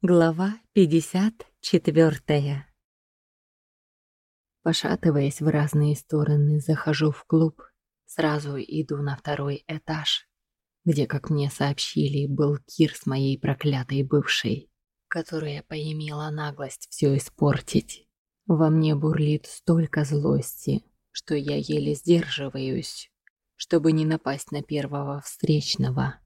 Глава 54 Пошатываясь в разные стороны, захожу в клуб. Сразу иду на второй этаж, где, как мне сообщили, был Кир с моей проклятой бывшей, которая поимела наглость все испортить. Во мне бурлит столько злости, что я еле сдерживаюсь, чтобы не напасть на первого встречного.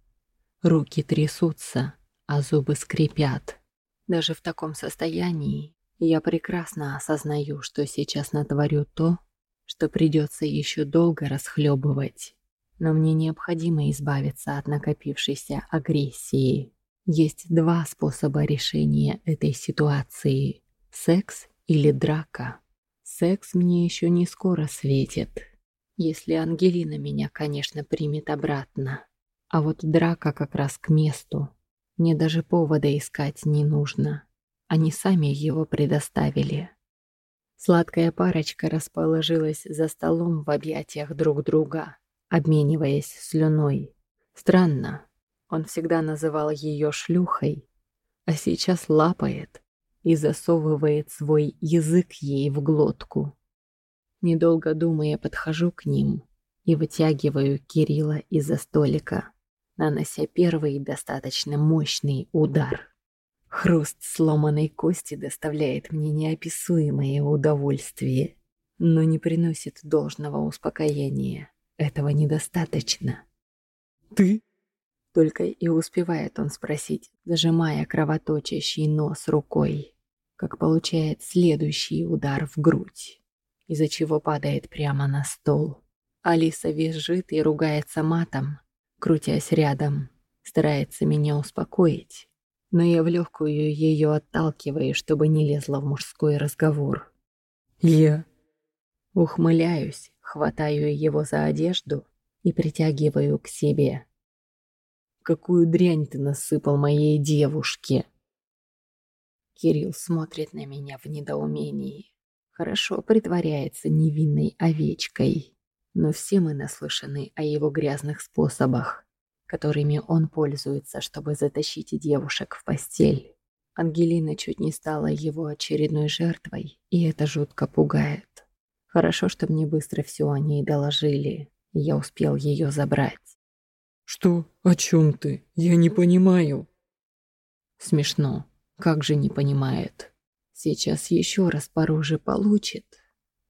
Руки трясутся, а зубы скрипят. Даже в таком состоянии я прекрасно осознаю, что сейчас натворю то, что придется еще долго расхлебывать. Но мне необходимо избавиться от накопившейся агрессии. Есть два способа решения этой ситуации – секс или драка. Секс мне еще не скоро светит, если Ангелина меня, конечно, примет обратно. А вот драка как раз к месту. Мне даже повода искать не нужно. Они сами его предоставили. Сладкая парочка расположилась за столом в объятиях друг друга, обмениваясь слюной. Странно, он всегда называл ее шлюхой, а сейчас лапает и засовывает свой язык ей в глотку. Недолго думая, подхожу к ним и вытягиваю Кирилла из-за столика нанося первый достаточно мощный удар. Хруст сломанной кости доставляет мне неописуемое удовольствие, но не приносит должного успокоения. Этого недостаточно. «Ты?» Только и успевает он спросить, зажимая кровоточащий нос рукой, как получает следующий удар в грудь, из-за чего падает прямо на стол. Алиса визжит и ругается матом, крутясь рядом, старается меня успокоить, но я в легкую ее отталкиваю, чтобы не лезла в мужской разговор. Я... Ухмыляюсь, хватаю его за одежду и притягиваю к себе. «Какую дрянь ты насыпал моей девушке?» Кирилл смотрит на меня в недоумении. Хорошо притворяется невинной овечкой. Но все мы наслышаны о его грязных способах, которыми он пользуется, чтобы затащить девушек в постель. Ангелина чуть не стала его очередной жертвой, и это жутко пугает. Хорошо, что мне быстро все о ней доложили, и я успел ее забрать. «Что? О чем ты? Я не понимаю». Смешно. Как же не понимает. Сейчас еще раз по роже получит,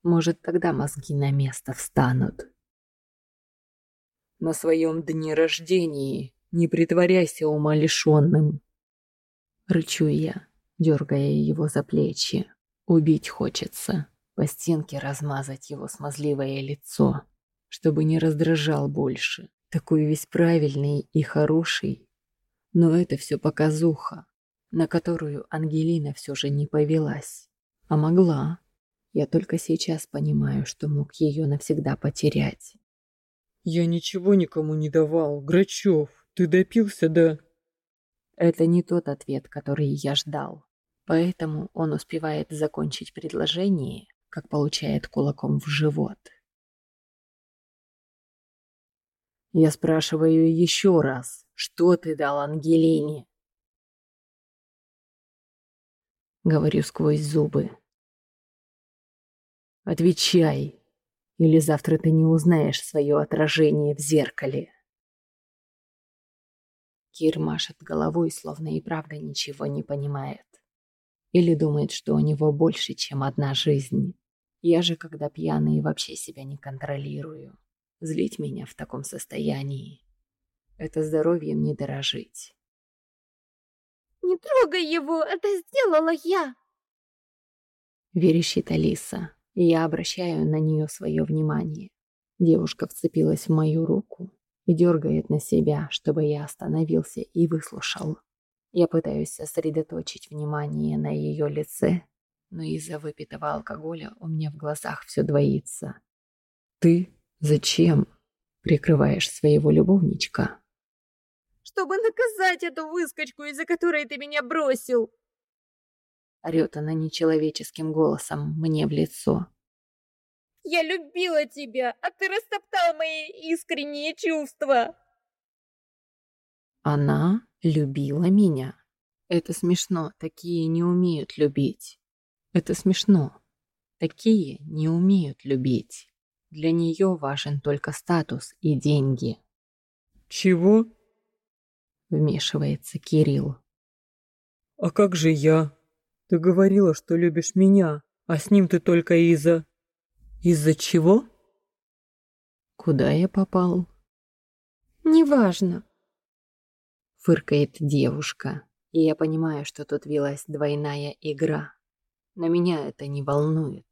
может, тогда мозги на место встанут. На своем дне рождения не притворяйся умалишенным. Рычу я, дергая его за плечи. Убить хочется, по стенке размазать его смазливое лицо, чтобы не раздражал больше. Такой весь правильный и хороший. Но это все показуха, на которую Ангелина все же не повелась. А могла. Я только сейчас понимаю, что мог ее навсегда потерять. «Я ничего никому не давал, Грачев. Ты допился, да?» Это не тот ответ, который я ждал. Поэтому он успевает закончить предложение, как получает кулаком в живот. Я спрашиваю еще раз, что ты дал Ангелине? Говорю сквозь зубы. Отвечай, или завтра ты не узнаешь свое отражение в зеркале. Кир машет головой, словно и правда ничего не понимает. Или думает, что у него больше, чем одна жизнь. Я же, когда пьяный, вообще себя не контролирую. Злить меня в таком состоянии. Это здоровьем не дорожить. «Не трогай его, это сделала я!» Верещит Алиса и я обращаю на нее свое внимание. Девушка вцепилась в мою руку и дергает на себя, чтобы я остановился и выслушал. Я пытаюсь сосредоточить внимание на ее лице, но из-за выпитого алкоголя у меня в глазах все двоится. «Ты зачем прикрываешь своего любовничка?» «Чтобы наказать эту выскочку, из-за которой ты меня бросил!» Орет она нечеловеческим голосом мне в лицо. «Я любила тебя, а ты растоптал мои искренние чувства!» Она любила меня. Это смешно, такие не умеют любить. Это смешно. Такие не умеют любить. Для нее важен только статус и деньги. «Чего?» Вмешивается Кирилл. «А как же я? Ты говорила, что любишь меня, а с ним ты только из-за... Из-за чего?» «Куда я попал?» «Неважно», — фыркает девушка, и я понимаю, что тут велась двойная игра. Но меня это не волнует.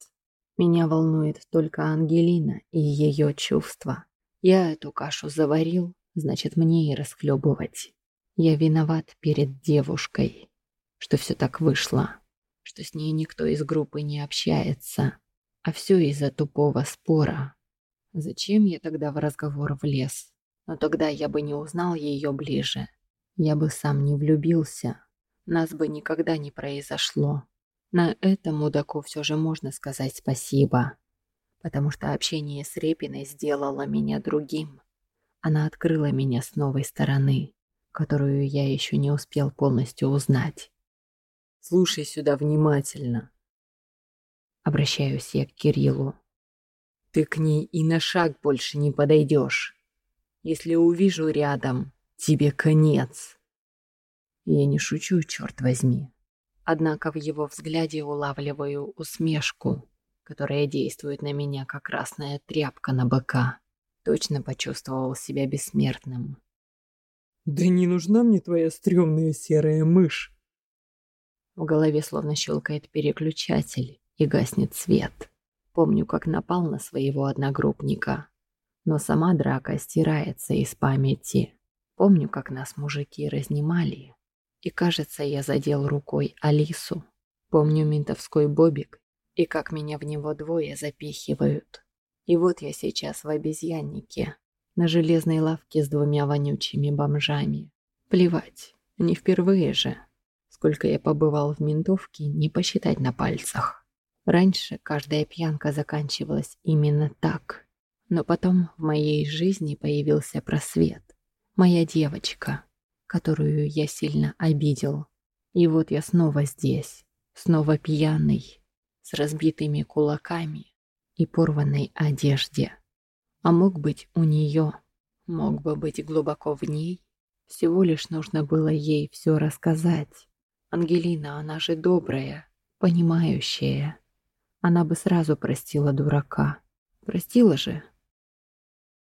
Меня волнует только Ангелина и ее чувства. Я эту кашу заварил, значит, мне и расхлебывать. Я виноват перед девушкой, что все так вышло, что с ней никто из группы не общается, а все из-за тупого спора. Зачем я тогда в разговор влез? Но тогда я бы не узнал ее ближе. Я бы сам не влюбился. Нас бы никогда не произошло. На этом мудаку все же можно сказать спасибо. Потому что общение с Репиной сделало меня другим. Она открыла меня с новой стороны, которую я еще не успел полностью узнать. Слушай сюда внимательно. Обращаюсь я к Кириллу. Ты к ней и на шаг больше не подойдешь. Если увижу рядом, тебе конец. Я не шучу, черт возьми. Однако в его взгляде улавливаю усмешку, которая действует на меня, как красная тряпка на быка. Точно почувствовал себя бессмертным. «Да не нужна мне твоя стрёмная серая мышь!» В голове словно щелкает переключатель и гаснет свет. Помню, как напал на своего одногруппника. Но сама драка стирается из памяти. Помню, как нас мужики разнимали. И кажется, я задел рукой Алису. Помню ментовской бобик и как меня в него двое запихивают. И вот я сейчас в обезьяннике, на железной лавке с двумя вонючими бомжами. Плевать, не впервые же. Сколько я побывал в ментовке, не посчитать на пальцах. Раньше каждая пьянка заканчивалась именно так. Но потом в моей жизни появился просвет. Моя девочка, которую я сильно обидел. И вот я снова здесь, снова пьяный, с разбитыми кулаками и порванной одежде. А мог быть у нее, мог бы быть глубоко в ней. Всего лишь нужно было ей все рассказать. Ангелина, она же добрая, понимающая. Она бы сразу простила дурака. Простила же,